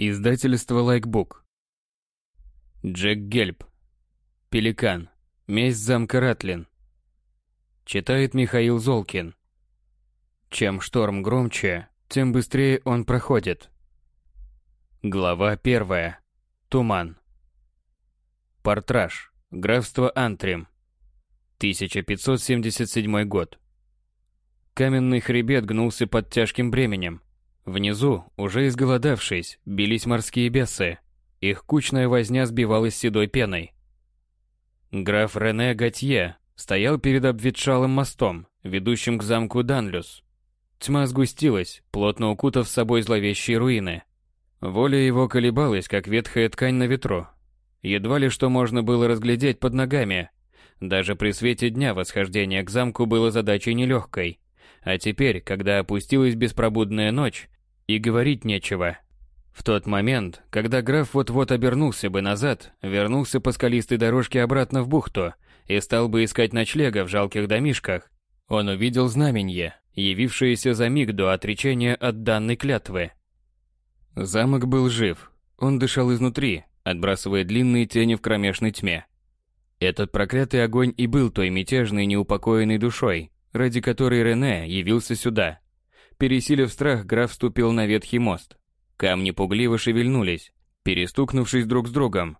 Издательство Лайкбук. Джек Гельб. Пеликан. Месть замка Ратлин. Читает Михаил Золкин. Чем шторм громче, тем быстрее он проходит. Глава первая. Туман. Портраж. Графство Антрим. 1577 год. Каменный хребет гнулся под тяжким бременем. Внизу, уже изголодавшись, бились морские бесы. Их кучная возня сбивалась седой пеной. Граф Рене Готье стоял перед обветшалым мостом, ведущим к замку Данлюс. Тьма сгустилась, плотно укутав с собой зловещие руины. Воля его колебалась, как ветхая ткань на ветру. Едва ли что можно было разглядеть под ногами. Даже при свете дня восхождение к замку было задачей нелегкой. А теперь, когда опустилась беспробудная ночь, и говорить нечего. В тот момент, когда граф вот-вот обернулся бы назад, вернулся по скалистой дорожке обратно в бухту и стал бы искать ночлега в жалких домишках, он увидел знаменье, явившееся за миг до отречения от данной клятвы. Замок был жив, он дышал изнутри, отбрасывая длинные тени в кромешной тьме. Этот проклятый огонь и был той мятежной неупокоенной душой, ради которой Рене явился сюда, Пересилив страх, граф вступил на ветхий мост. Камни пугливо шевельнулись, перестукнувшись друг с другом.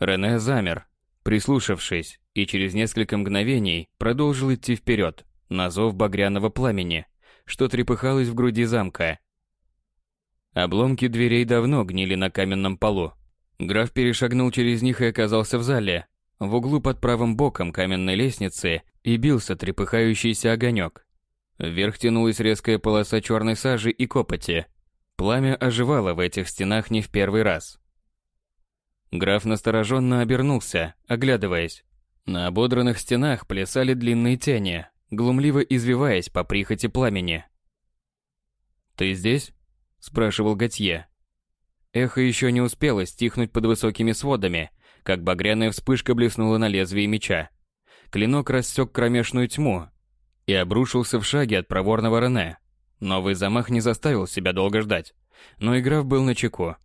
Рене замер, прислушавшись, и через несколько мгновений продолжил идти вперед, на зов багряного пламени, что трепыхалось в груди замка. Обломки дверей давно гнили на каменном полу. Граф перешагнул через них и оказался в зале. В углу под правым боком каменной лестницы и бился трепыхающийся огонек. Вверх тянулась резкая полоса черной сажи и копоти. Пламя оживало в этих стенах не в первый раз. Граф настороженно обернулся, оглядываясь. На ободранных стенах плясали длинные тени, глумливо извиваясь по прихоти пламени. «Ты здесь?» – спрашивал Готье. Эхо еще не успело стихнуть под высокими сводами, как багряная вспышка блеснула на лезвии меча. Клинок рассек кромешную тьму, и обрушился в шаге от проворного Рене. Новый замах не заставил себя долго ждать, но игра был на чеку.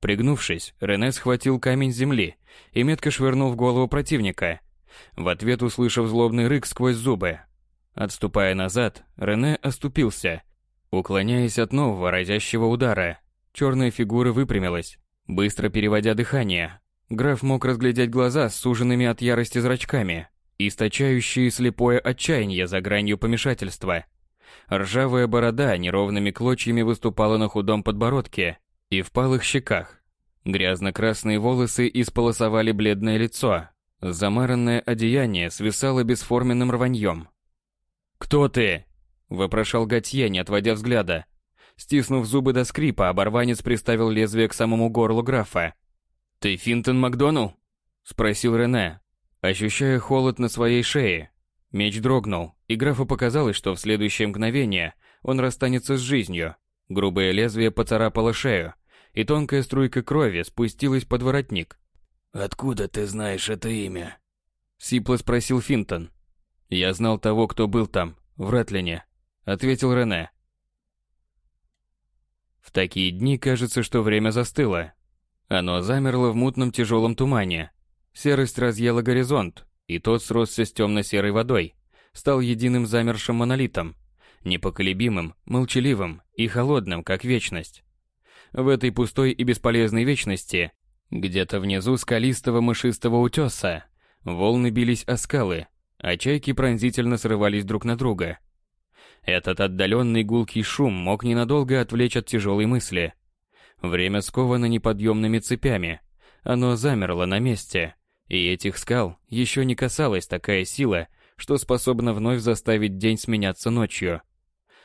Пригнувшись, Рене схватил камень земли и метко швырнул в голову противника, в ответ услышав злобный рык сквозь зубы. Отступая назад, Рене оступился, уклоняясь от нового разящего удара. Черная фигура выпрямилась, быстро переводя дыхание. Граф мог разглядеть глаза с суженными от ярости зрачками, источающие слепое отчаяние за гранью помешательства. Ржавая борода неровными клочьями выступала на худом подбородке и впалых щеках. Грязно-красные волосы исполосовали бледное лицо. Замаранное одеяние свисало бесформенным рваньем. «Кто ты?» – вопрошал Готье, не отводя взгляда. Стиснув зубы до скрипа, оборванец приставил лезвие к самому горлу графа. «Ты Финтон Макдоналл?» – спросил Рене, Ощущая холод на своей шее, меч дрогнул, и графу показалось, что в следующее мгновение он расстанется с жизнью. Грубое лезвие поцарапало шею, и тонкая струйка крови спустилась под воротник. «Откуда ты знаешь это имя?» Сипло спросил Финтон. «Я знал того, кто был там, в Ратлине», — ответил Рене. В такие дни кажется, что время застыло. Оно замерло в мутном тяжелом тумане, Серость разъела горизонт, и тот сросся с темно-серой водой, стал единым замершим монолитом, непоколебимым, молчаливым и холодным, как вечность. В этой пустой и бесполезной вечности, где-то внизу скалистого мышистого утеса, волны бились о скалы, а чайки пронзительно срывались друг на друга. Этот отдаленный гулкий шум мог ненадолго отвлечь от тяжелой мысли. Время сковано неподъемными цепями. Оно замерло на месте, и этих скал еще не касалась такая сила, что способна вновь заставить день сменяться ночью.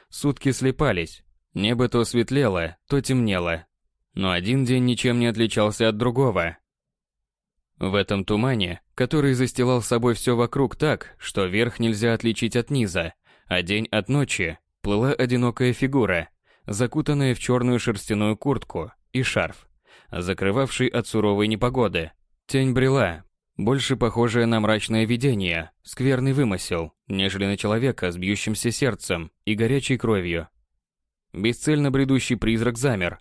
Сутки слепались, небо то светлело, то темнело. Но один день ничем не отличался от другого. В этом тумане, который застилал собой все вокруг так, что верх нельзя отличить от низа, а день от ночи, плыла одинокая фигура, закутанная в черную шерстяную куртку и шарф, закрывавший от суровой непогоды. Тень брела, больше похожее на мрачное видение, скверный вымысел, нежели на человека с бьющимся сердцем и горячей кровью. Бесцельно бредущий призрак замер.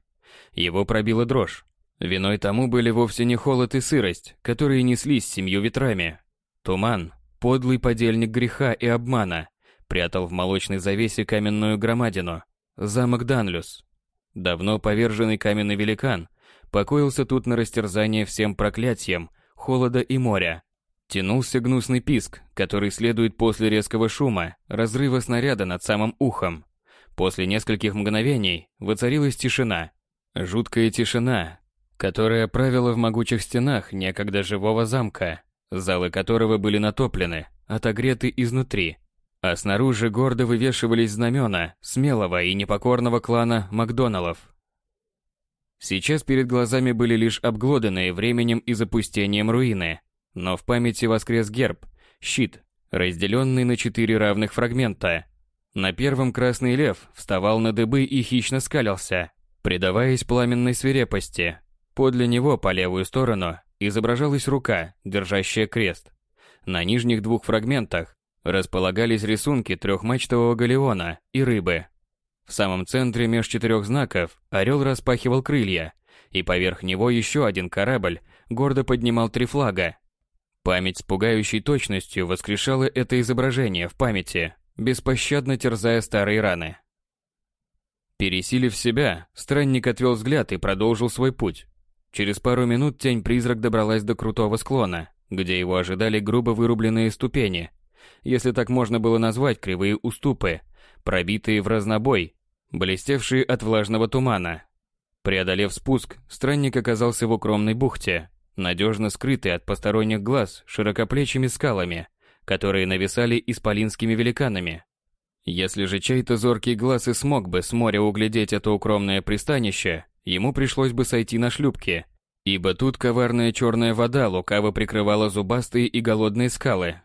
Его пробила дрожь. Виной тому были вовсе не холод и сырость, которые неслись семью ветрами. Туман, подлый подельник греха и обмана, прятал в молочной завесе каменную громадину, замок Данлюс. Давно поверженный каменный великан покоился тут на растерзание всем проклятием холода и моря. Тянулся гнусный писк, который следует после резкого шума, разрыва снаряда над самым ухом. После нескольких мгновений воцарилась тишина. Жуткая тишина, которая правила в могучих стенах некогда живого замка, залы которого были натоплены, отогреты изнутри, а снаружи гордо вывешивались знамена смелого и непокорного клана Макдоналлов. Сейчас перед глазами были лишь обглоданные временем и запустением руины, но в памяти воскрес герб, щит, разделенный на четыре равных фрагмента. На первом красный лев вставал на дыбы и хищно скалился, предаваясь пламенной свирепости. Подле него по левую сторону изображалась рука, держащая крест. На нижних двух фрагментах располагались рисунки трехмачтового галеона и рыбы. В самом центре меж четырех знаков орел распахивал крылья, и поверх него еще один корабль гордо поднимал три флага. Память с пугающей точностью воскрешала это изображение в памяти, беспощадно терзая старые раны. Пересилив себя, странник отвел взгляд и продолжил свой путь. Через пару минут тень-призрак добралась до крутого склона, где его ожидали грубо вырубленные ступени, если так можно было назвать кривые уступы, пробитые в разнобой блестевшие от влажного тумана. Преодолев спуск, странник оказался в укромной бухте, надежно скрытой от посторонних глаз широкоплечими скалами, которые нависали исполинскими великанами. Если же чей-то зоркий глаз и смог бы с моря углядеть это укромное пристанище, ему пришлось бы сойти на шлюпки, ибо тут коварная черная вода лукаво прикрывала зубастые и голодные скалы,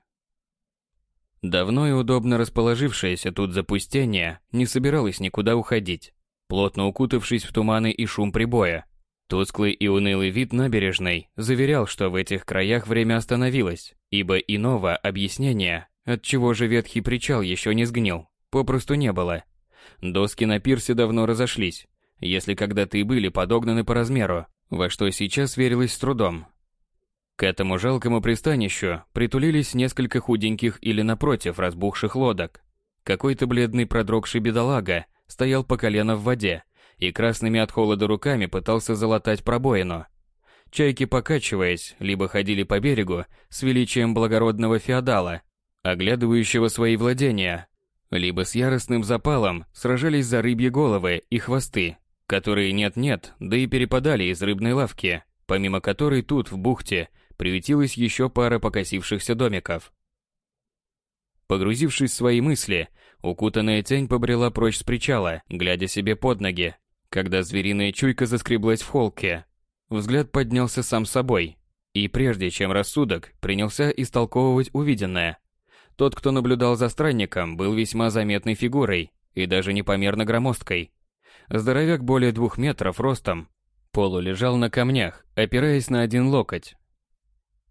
Давно и удобно расположившееся тут запустение не собиралось никуда уходить, плотно укутавшись в туманы и шум прибоя. Тусклый и унылый вид набережной заверял, что в этих краях время остановилось, ибо иного объяснения, от чего же ветхий причал еще не сгнил, попросту не было. Доски на пирсе давно разошлись, если когда-то и были подогнаны по размеру, во что сейчас верилось с трудом, к этому жалкому пристанищу притулились несколько худеньких или напротив разбухших лодок. Какой-то бледный продрогший бедолага стоял по колено в воде и красными от холода руками пытался залатать пробоину. Чайки, покачиваясь, либо ходили по берегу с величием благородного феодала, оглядывающего свои владения, либо с яростным запалом сражались за рыбьи головы и хвосты, которые нет-нет, да и перепадали из рыбной лавки, помимо которой тут, в бухте, приютилась еще пара покосившихся домиков. Погрузившись в свои мысли, укутанная тень побрела прочь с причала, глядя себе под ноги, когда звериная чуйка заскреблась в холке. Взгляд поднялся сам собой, и прежде чем рассудок принялся истолковывать увиденное, тот, кто наблюдал за странником, был весьма заметной фигурой и даже непомерно громоздкой. Здоровяк более двух метров ростом, полу лежал на камнях, опираясь на один локоть,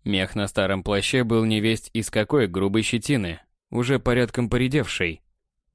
Мех на старом плаще был невесть из какой грубой щетины, уже порядком поредевшей.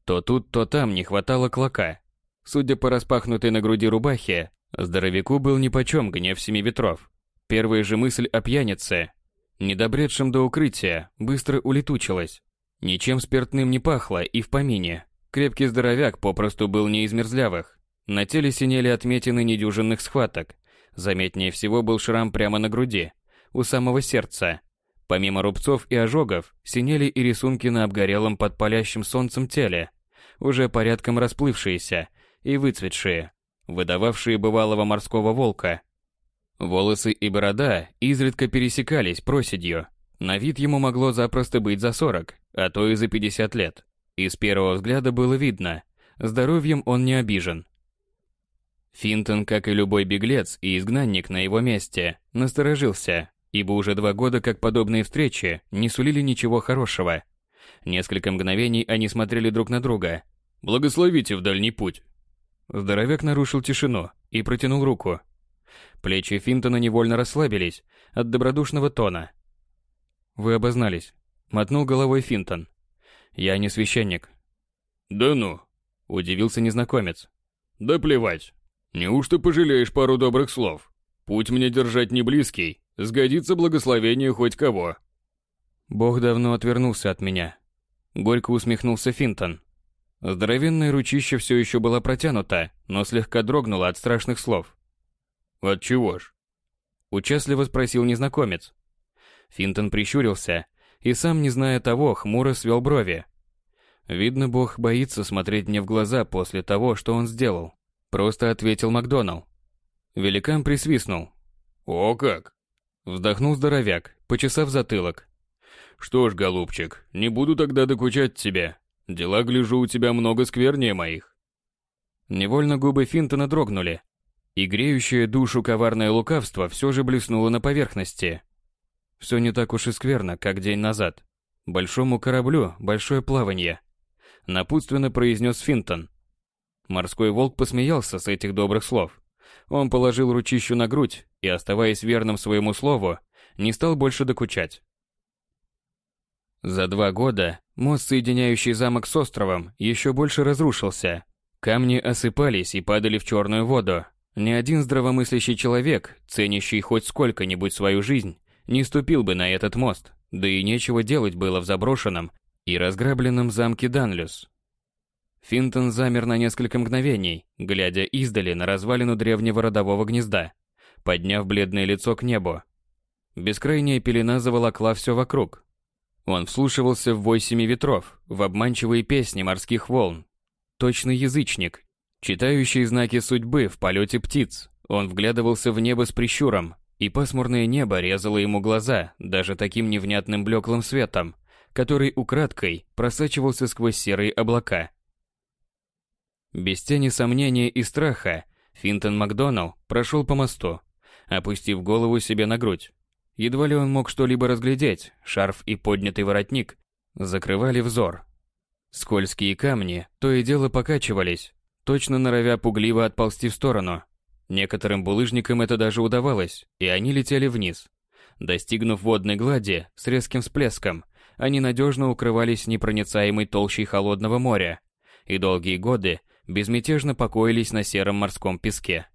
То тут, то там не хватало клока. Судя по распахнутой на груди рубахе, здоровяку был нипочем гнев семи ветров. Первая же мысль о пьянице, недобредшем до укрытия, быстро улетучилась. Ничем спиртным не пахло и в помине. Крепкий здоровяк попросту был не из мерзлявых. На теле синели отметины недюжинных схваток. Заметнее всего был шрам прямо на груди, у самого сердца. Помимо рубцов и ожогов, синели и рисунки на обгорелом под палящим солнцем теле, уже порядком расплывшиеся и выцветшие, выдававшие бывалого морского волка. Волосы и борода изредка пересекались проседью. На вид ему могло запросто быть за 40, а то и за 50 лет. И с первого взгляда было видно, здоровьем он не обижен. Финтон, как и любой беглец и изгнанник на его месте, насторожился ибо уже два года как подобные встречи не сулили ничего хорошего. Несколько мгновений они смотрели друг на друга. «Благословите в дальний путь!» Здоровяк нарушил тишину и протянул руку. Плечи Финтона невольно расслабились от добродушного тона. «Вы обознались», — мотнул головой Финтон. «Я не священник». «Да ну!» — удивился незнакомец. «Да плевать. Неужто пожалеешь пару добрых слов?» Путь мне держать не близкий, сгодится благословение хоть кого. Бог давно отвернулся от меня. Горько усмехнулся Финтон. Здоровенное ручище все еще было протянуто, но слегка дрогнуло от страшных слов. «От чего ж?» Участливо спросил незнакомец. Финтон прищурился и сам, не зная того, хмуро свел брови. Видно, бог боится смотреть мне в глаза после того, что он сделал. Просто ответил Макдоналл. Великан присвистнул. «О как!» Вздохнул здоровяк, почесав затылок. «Что ж, голубчик, не буду тогда докучать тебе. Дела, гляжу, у тебя много сквернее моих». Невольно губы Финтона дрогнули, и греющее душу коварное лукавство все же блеснуло на поверхности. Все не так уж и скверно, как день назад. Большому кораблю большое плавание. Напутственно произнес Финтон. Морской волк посмеялся с этих добрых слов. Он положил ручищу на грудь и, оставаясь верным своему слову, не стал больше докучать. За два года мост, соединяющий замок с островом, еще больше разрушился. Камни осыпались и падали в черную воду. Ни один здравомыслящий человек, ценящий хоть сколько-нибудь свою жизнь, не ступил бы на этот мост, да и нечего делать было в заброшенном и разграбленном замке Данлюс. Финтон замер на несколько мгновений, глядя издали на развалину древнего родового гнезда, подняв бледное лицо к небу. Бескрайняя пелена заволокла все вокруг, он вслушивался в вой семи ветров, в обманчивые песни морских волн. Точный язычник, читающий знаки судьбы в полете птиц. Он вглядывался в небо с прищуром, и пасмурное небо резало ему глаза даже таким невнятным блеклым светом, который украдкой просачивался сквозь серые облака. Без тени сомнения и страха Финтон Макдоналл прошел по мосту, опустив голову себе на грудь. Едва ли он мог что-либо разглядеть, шарф и поднятый воротник закрывали взор. Скользкие камни то и дело покачивались, точно норовя пугливо отползти в сторону. Некоторым булыжникам это даже удавалось, и они летели вниз. Достигнув водной глади с резким всплеском, они надежно укрывались непроницаемой толщей холодного моря и долгие годы безмятежно покоились на сером морском песке.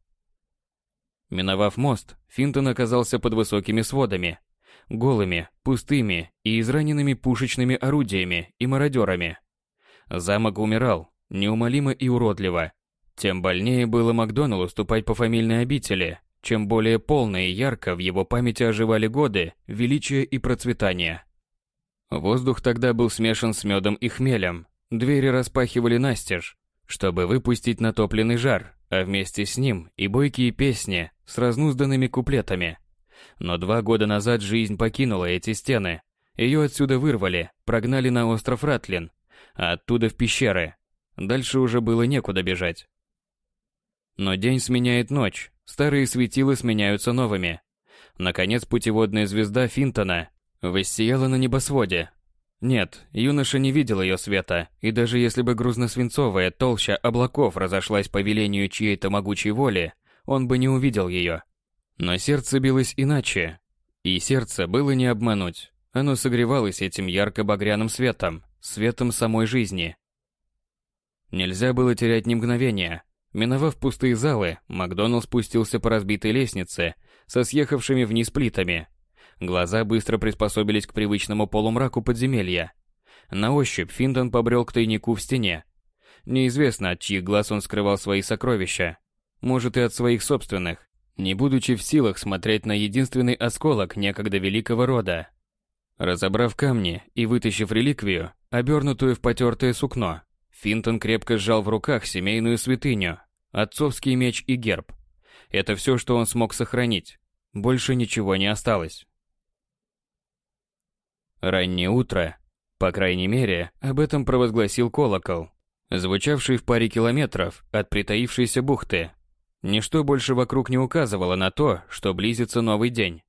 Миновав мост, Финтон оказался под высокими сводами, голыми, пустыми и израненными пушечными орудиями и мародерами. Замок умирал, неумолимо и уродливо. Тем больнее было Макдоналу ступать по фамильной обители, чем более полно и ярко в его памяти оживали годы величия и процветания. Воздух тогда был смешан с медом и хмелем, двери распахивали настежь, чтобы выпустить натопленный жар, а вместе с ним и бойкие песни с разнузданными куплетами. Но два года назад жизнь покинула эти стены. Ее отсюда вырвали, прогнали на остров Ратлин, а оттуда в пещеры. Дальше уже было некуда бежать. Но день сменяет ночь, старые светила сменяются новыми. Наконец путеводная звезда Финтона воссияла на небосводе, нет, юноша не видел ее света, и даже если бы грузно-свинцовая толща облаков разошлась по велению чьей-то могучей воли, он бы не увидел ее. Но сердце билось иначе. И сердце было не обмануть. Оно согревалось этим ярко-багряным светом, светом самой жизни. Нельзя было терять ни мгновения. Миновав пустые залы, Макдоналл спустился по разбитой лестнице со съехавшими вниз плитами – Глаза быстро приспособились к привычному полумраку подземелья. На ощупь Финтон побрел к тайнику в стене. Неизвестно, от чьих глаз он скрывал свои сокровища. Может, и от своих собственных, не будучи в силах смотреть на единственный осколок некогда великого рода. Разобрав камни и вытащив реликвию, обернутую в потертое сукно, Финтон крепко сжал в руках семейную святыню, отцовский меч и герб. Это все, что он смог сохранить. Больше ничего не осталось. Раннее утро, по крайней мере, об этом провозгласил колокол, звучавший в паре километров от притаившейся бухты. Ничто больше вокруг не указывало на то, что близится новый день.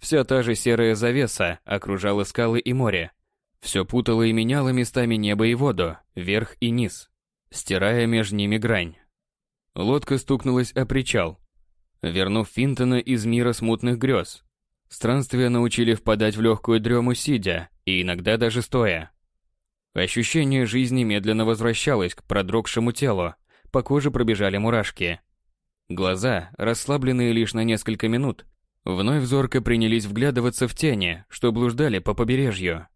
Вся та же серая завеса окружала скалы и море. Все путало и меняло местами небо и воду, вверх и низ, стирая между ними грань. Лодка стукнулась о причал, вернув Финтона из мира смутных грез, Странствия научили впадать в легкую дрему сидя и иногда даже стоя. Ощущение жизни медленно возвращалось к продрогшему телу, по коже пробежали мурашки. Глаза, расслабленные лишь на несколько минут, вновь зорко принялись вглядываться в тени, что блуждали по побережью.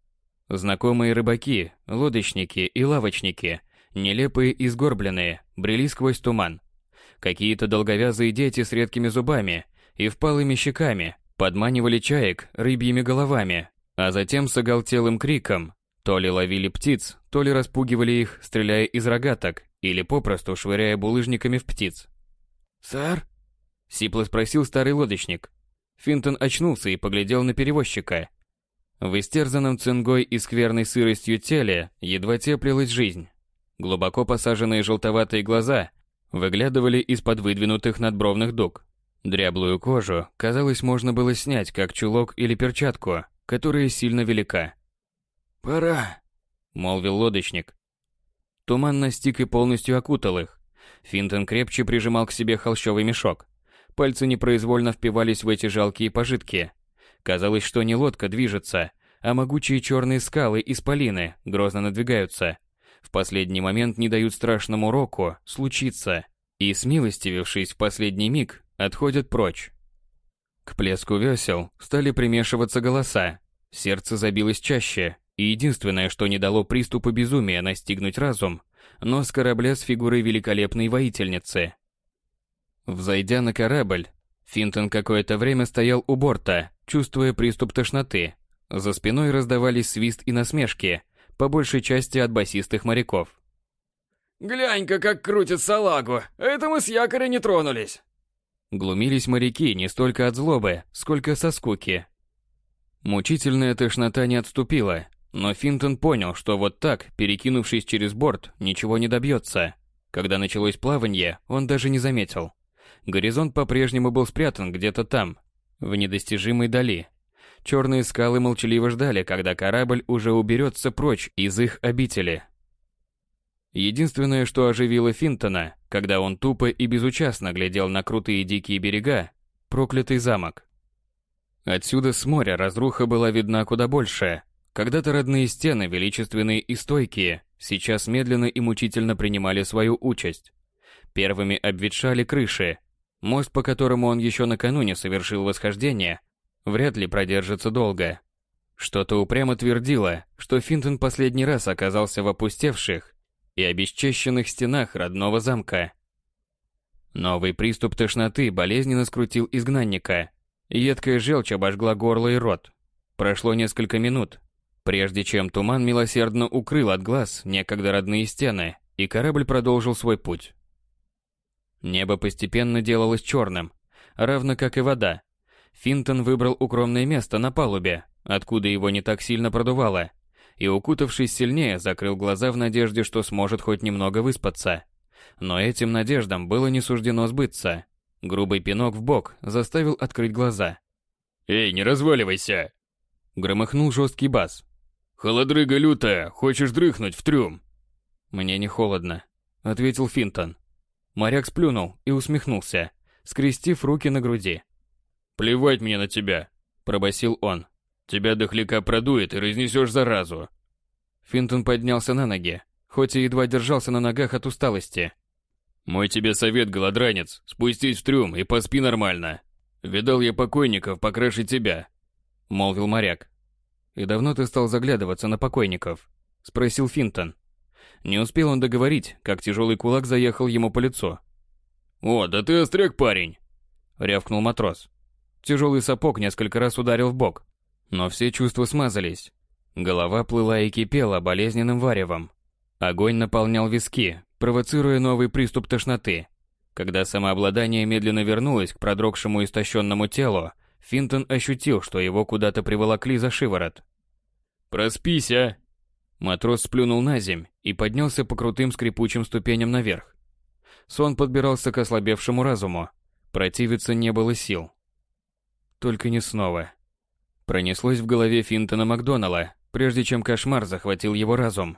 Знакомые рыбаки, лодочники и лавочники, нелепые и сгорбленные, брели сквозь туман. Какие-то долговязые дети с редкими зубами и впалыми щеками подманивали чаек рыбьими головами, а затем с оголтелым криком то ли ловили птиц, то ли распугивали их, стреляя из рогаток, или попросту швыряя булыжниками в птиц. «Сэр?» — сипло спросил старый лодочник. Финтон очнулся и поглядел на перевозчика. В истерзанном цингой и скверной сыростью теле едва теплилась жизнь. Глубоко посаженные желтоватые глаза выглядывали из-под выдвинутых надбровных дуг. Дряблую кожу, казалось, можно было снять, как чулок или перчатку, которая сильно велика. «Пора», — молвил лодочник. Туман настиг и полностью окутал их. Финтон крепче прижимал к себе холщовый мешок. Пальцы непроизвольно впивались в эти жалкие пожитки. Казалось, что не лодка движется, а могучие черные скалы исполины грозно надвигаются. В последний момент не дают страшному року случиться, и, смилостивившись в последний миг, отходят прочь. К плеску весел стали примешиваться голоса, сердце забилось чаще, и единственное, что не дало приступу безумия настигнуть разум, нос корабля с фигурой великолепной воительницы. Взойдя на корабль, Финтон какое-то время стоял у борта, чувствуя приступ тошноты. За спиной раздавались свист и насмешки, по большей части от басистых моряков. «Глянь-ка, как крутит салагу! Это мы с якоря не тронулись!» Глумились моряки не столько от злобы, сколько со скуки. Мучительная тошнота не отступила, но Финтон понял, что вот так, перекинувшись через борт, ничего не добьется. Когда началось плавание, он даже не заметил. Горизонт по-прежнему был спрятан где-то там, в недостижимой дали. Черные скалы молчаливо ждали, когда корабль уже уберется прочь из их обители. Единственное, что оживило Финтона, когда он тупо и безучастно глядел на крутые дикие берега, проклятый замок. Отсюда с моря разруха была видна куда больше. Когда-то родные стены, величественные и стойкие, сейчас медленно и мучительно принимали свою участь. Первыми обветшали крыши. Мост, по которому он еще накануне совершил восхождение, вряд ли продержится долго. Что-то упрямо твердило, что Финтон последний раз оказался в опустевших и обесчещенных стенах родного замка. Новый приступ тошноты болезненно скрутил изгнанника. Едкая желчь обожгла горло и рот. Прошло несколько минут, прежде чем туман милосердно укрыл от глаз некогда родные стены, и корабль продолжил свой путь. Небо постепенно делалось черным, равно как и вода, Финтон выбрал укромное место на палубе, откуда его не так сильно продувало, и, укутавшись сильнее, закрыл глаза в надежде, что сможет хоть немного выспаться. Но этим надеждам было не суждено сбыться. Грубый пинок в бок заставил открыть глаза. «Эй, не разваливайся!» Громыхнул жесткий бас. «Холодрыга лютая, хочешь дрыхнуть в трюм?» «Мне не холодно», — ответил Финтон. Моряк сплюнул и усмехнулся, скрестив руки на груди. «Плевать мне на тебя», — пробасил он. «Тебя дохляка продует и разнесешь заразу». Финтон поднялся на ноги, хоть и едва держался на ногах от усталости. «Мой тебе совет, голодранец, спустись в трюм и поспи нормально. Видал я покойников покраше тебя», — молвил моряк. «И давно ты стал заглядываться на покойников?» — спросил Финтон. Не успел он договорить, как тяжелый кулак заехал ему по лицу. «О, да ты остряк, парень!» — рявкнул матрос. Тяжелый сапог несколько раз ударил в бок, но все чувства смазались. Голова плыла и кипела болезненным варевом. Огонь наполнял виски, провоцируя новый приступ тошноты. Когда самообладание медленно вернулось к продрогшему истощенному телу, Финтон ощутил, что его куда-то приволокли за шиворот. «Проспись, а!» Матрос сплюнул на земь и поднялся по крутым скрипучим ступеням наверх. Сон подбирался к ослабевшему разуму. Противиться не было сил. Только не снова. Пронеслось в голове Финтона Макдонала, прежде чем кошмар захватил его разум.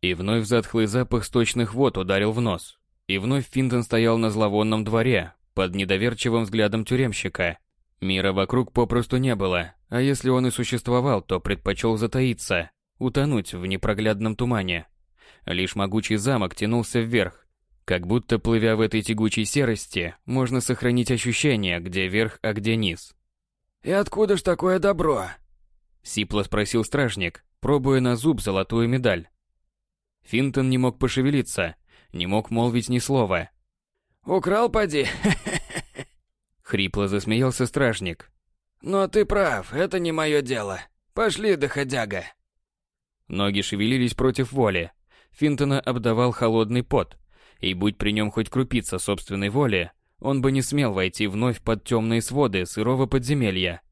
И вновь затхлый запах сточных вод ударил в нос. И вновь Финтон стоял на зловонном дворе, под недоверчивым взглядом тюремщика. Мира вокруг попросту не было, а если он и существовал, то предпочел затаиться, утонуть в непроглядном тумане. Лишь могучий замок тянулся вверх, Как будто плывя в этой тягучей серости, можно сохранить ощущение, где верх, а где низ. «И откуда ж такое добро?» Сипло спросил стражник, пробуя на зуб золотую медаль. Финтон не мог пошевелиться, не мог молвить ни слова. «Украл, поди?» Хрипло засмеялся стражник. «Но ты прав, это не мое дело. Пошли, доходяга». Ноги шевелились против воли. Финтона обдавал холодный пот, и будь при нем хоть крупица собственной воли, он бы не смел войти вновь под темные своды сырого подземелья.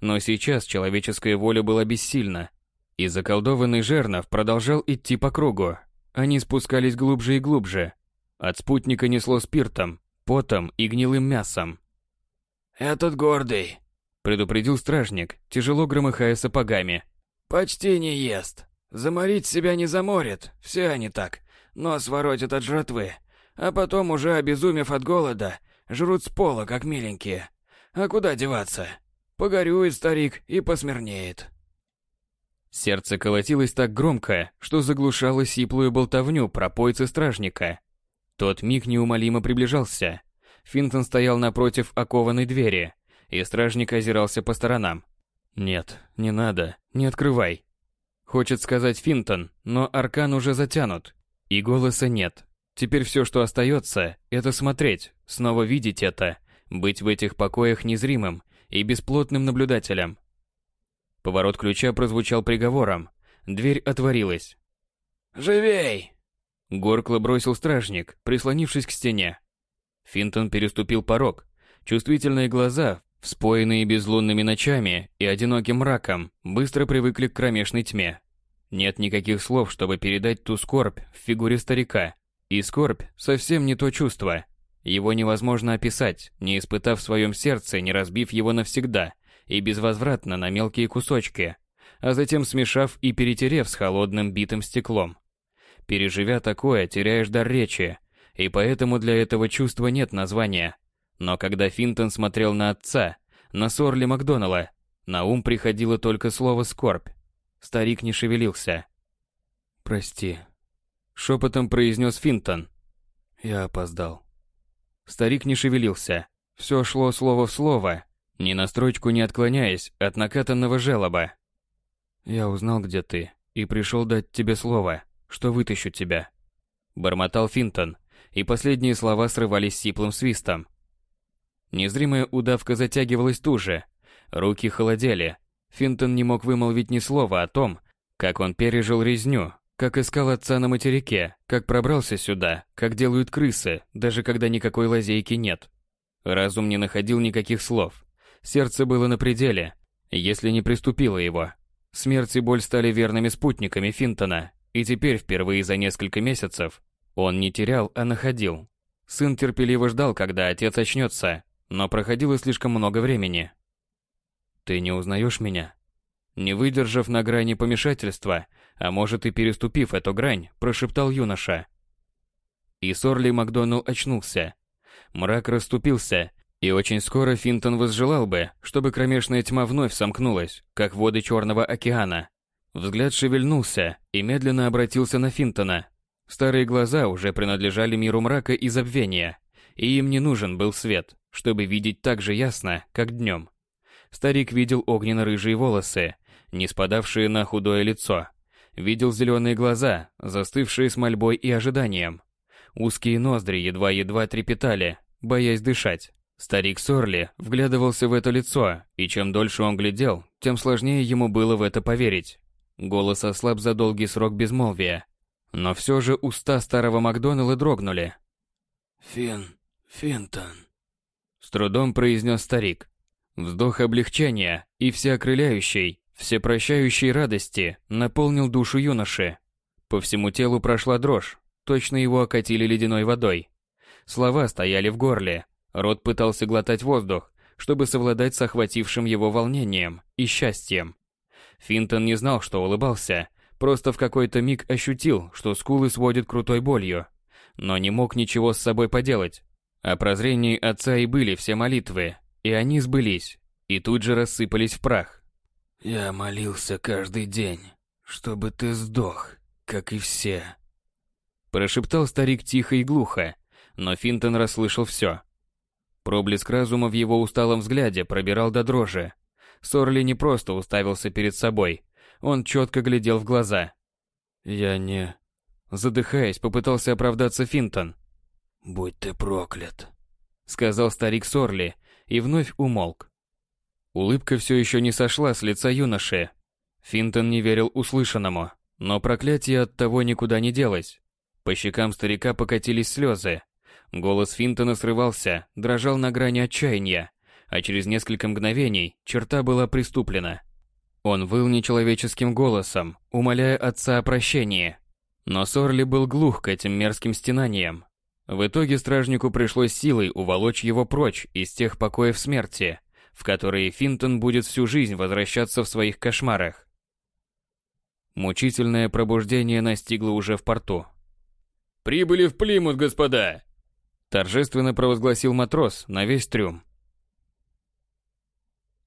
Но сейчас человеческая воля была бессильна, и заколдованный жернов продолжал идти по кругу. Они спускались глубже и глубже. От спутника несло спиртом, потом и гнилым мясом. «Этот гордый», — предупредил стражник, тяжело громыхая сапогами. «Почти не ест. Заморить себя не заморит, все они так, нос воротят от жратвы, а потом уже обезумев от голода, жрут с пола, как миленькие. А куда деваться? Погорюет старик и посмирнеет. Сердце колотилось так громко, что заглушало сиплую болтовню пропойцы стражника. Тот миг неумолимо приближался. Финтон стоял напротив окованной двери, и стражник озирался по сторонам. «Нет, не надо, не открывай», Хочет сказать Финтон, но аркан уже затянут. И голоса нет. Теперь все, что остается, это смотреть, снова видеть это, быть в этих покоях незримым и бесплотным наблюдателем. Поворот ключа прозвучал приговором. Дверь отворилась. «Живей!» Горкло бросил стражник, прислонившись к стене. Финтон переступил порог. Чувствительные глаза Вспоенные безлунными ночами и одиноким мраком, быстро привыкли к кромешной тьме. Нет никаких слов, чтобы передать ту скорбь в фигуре старика. И скорбь совсем не то чувство. Его невозможно описать, не испытав в своем сердце, не разбив его навсегда и безвозвратно на мелкие кусочки, а затем смешав и перетерев с холодным битым стеклом. Переживя такое, теряешь дар речи, и поэтому для этого чувства нет названия – но когда Финтон смотрел на отца, на Сорли Макдонала, на ум приходило только слово «скорбь». Старик не шевелился. «Прости», — шепотом произнес Финтон. «Я опоздал». Старик не шевелился. Все шло слово в слово, ни на строчку не отклоняясь от накатанного желоба. «Я узнал, где ты, и пришел дать тебе слово, что вытащу тебя», — бормотал Финтон, и последние слова срывались сиплым свистом. Незримая удавка затягивалась туже. Руки холодели. Финтон не мог вымолвить ни слова о том, как он пережил резню, как искал отца на материке, как пробрался сюда, как делают крысы, даже когда никакой лазейки нет. Разум не находил никаких слов. Сердце было на пределе, если не приступило его. Смерть и боль стали верными спутниками Финтона, и теперь впервые за несколько месяцев он не терял, а находил. Сын терпеливо ждал, когда отец очнется, но проходило слишком много времени. Ты не узнаешь меня? Не выдержав на грани помешательства, а может и переступив эту грань, прошептал юноша. И Сорли Макдоналл очнулся. Мрак расступился, и очень скоро Финтон возжелал бы, чтобы кромешная тьма вновь сомкнулась, как воды Черного океана. Взгляд шевельнулся и медленно обратился на Финтона. Старые глаза уже принадлежали миру мрака и забвения, и им не нужен был свет чтобы видеть так же ясно, как днем. Старик видел огненно-рыжие волосы, не спадавшие на худое лицо. Видел зеленые глаза, застывшие с мольбой и ожиданием. Узкие ноздри едва-едва трепетали, боясь дышать. Старик Сорли вглядывался в это лицо, и чем дольше он глядел, тем сложнее ему было в это поверить. Голос ослаб за долгий срок безмолвия. Но все же уста старого Макдональда дрогнули. «Фин... Финтон...» С трудом произнес старик. Вздох облегчения и всеокрыляющей, всепрощающей радости наполнил душу юноши. По всему телу прошла дрожь, точно его окатили ледяной водой. Слова стояли в горле, рот пытался глотать воздух, чтобы совладать с охватившим его волнением и счастьем. Финтон не знал, что улыбался, просто в какой-то миг ощутил, что скулы сводят крутой болью, но не мог ничего с собой поделать. О прозрении отца и были все молитвы, и они сбылись, и тут же рассыпались в прах. «Я молился каждый день, чтобы ты сдох, как и все». Прошептал старик тихо и глухо, но Финтон расслышал все. Проблеск разума в его усталом взгляде пробирал до дрожи. Сорли не просто уставился перед собой, он четко глядел в глаза. «Я не...» Задыхаясь, попытался оправдаться Финтон. «Будь ты проклят», — сказал старик Сорли и вновь умолк. Улыбка все еще не сошла с лица юноши. Финтон не верил услышанному, но проклятие от того никуда не делось. По щекам старика покатились слезы. Голос Финтона срывался, дрожал на грани отчаяния, а через несколько мгновений черта была приступлена. Он выл нечеловеческим голосом, умоляя отца о прощении. Но Сорли был глух к этим мерзким стенаниям. В итоге стражнику пришлось силой уволочь его прочь из тех покоев смерти, в которые Финтон будет всю жизнь возвращаться в своих кошмарах. Мучительное пробуждение настигло уже в порту. «Прибыли в Плимут, господа!» Торжественно провозгласил матрос на весь трюм.